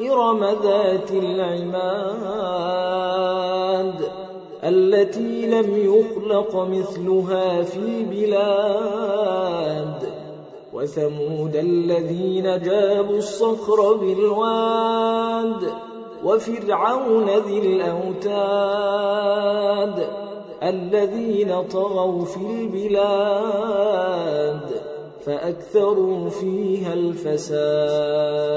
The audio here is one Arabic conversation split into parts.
إرم ذات العماد التي لم يخلق مثلها في بلاد وثمود الذين جابوا الصخر بالواد وفرعون ذي الأوتاد الذين طغوا في البلاد فأكثروا فيها الفساد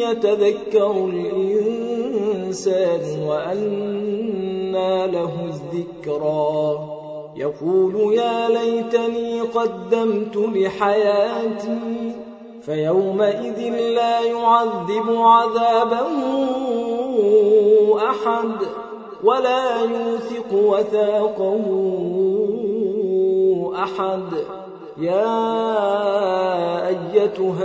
يتذكر الإنسان وأنى له الذكرى. يقول يا ليتني قدمت لحياتي فيومئذ لا يعذب عذابه أحد ولا يوثق وثاقه أحد. يا أيتها